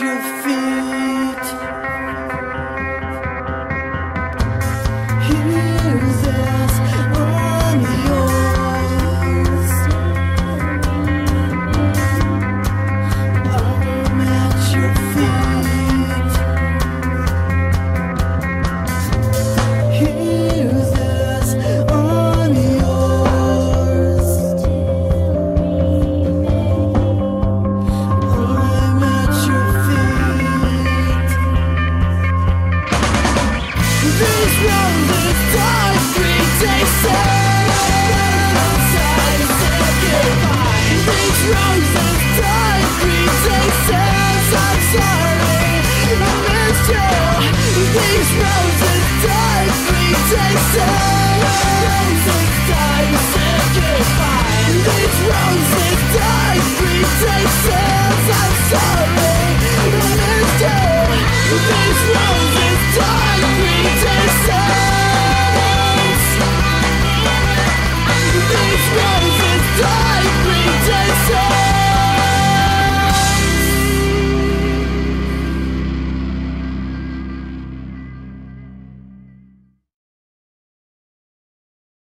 you feel